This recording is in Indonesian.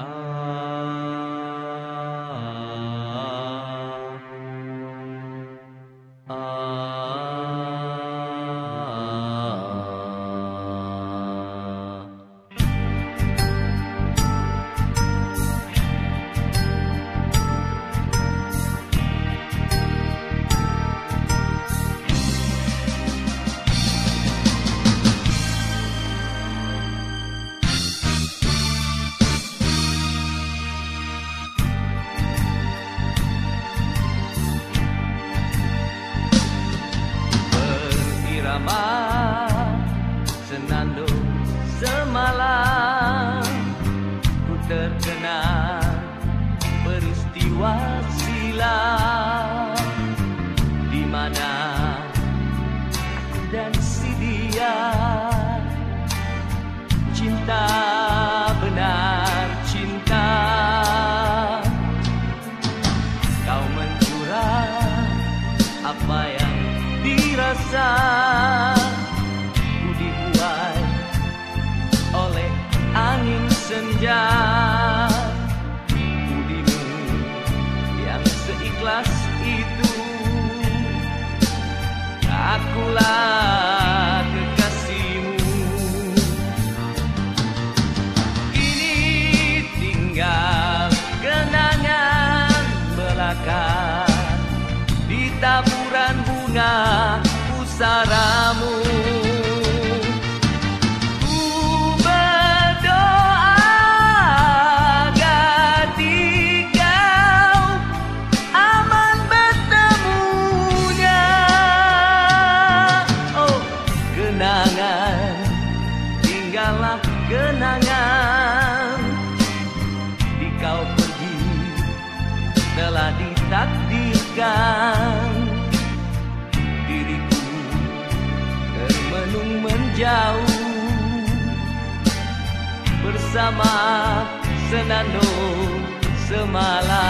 Ah. Ah. kenangan. Tinggallah kenangan. Di kau pergi telah ditakdirkan. Diriku termenung menjauh. Bersama senandung semalam.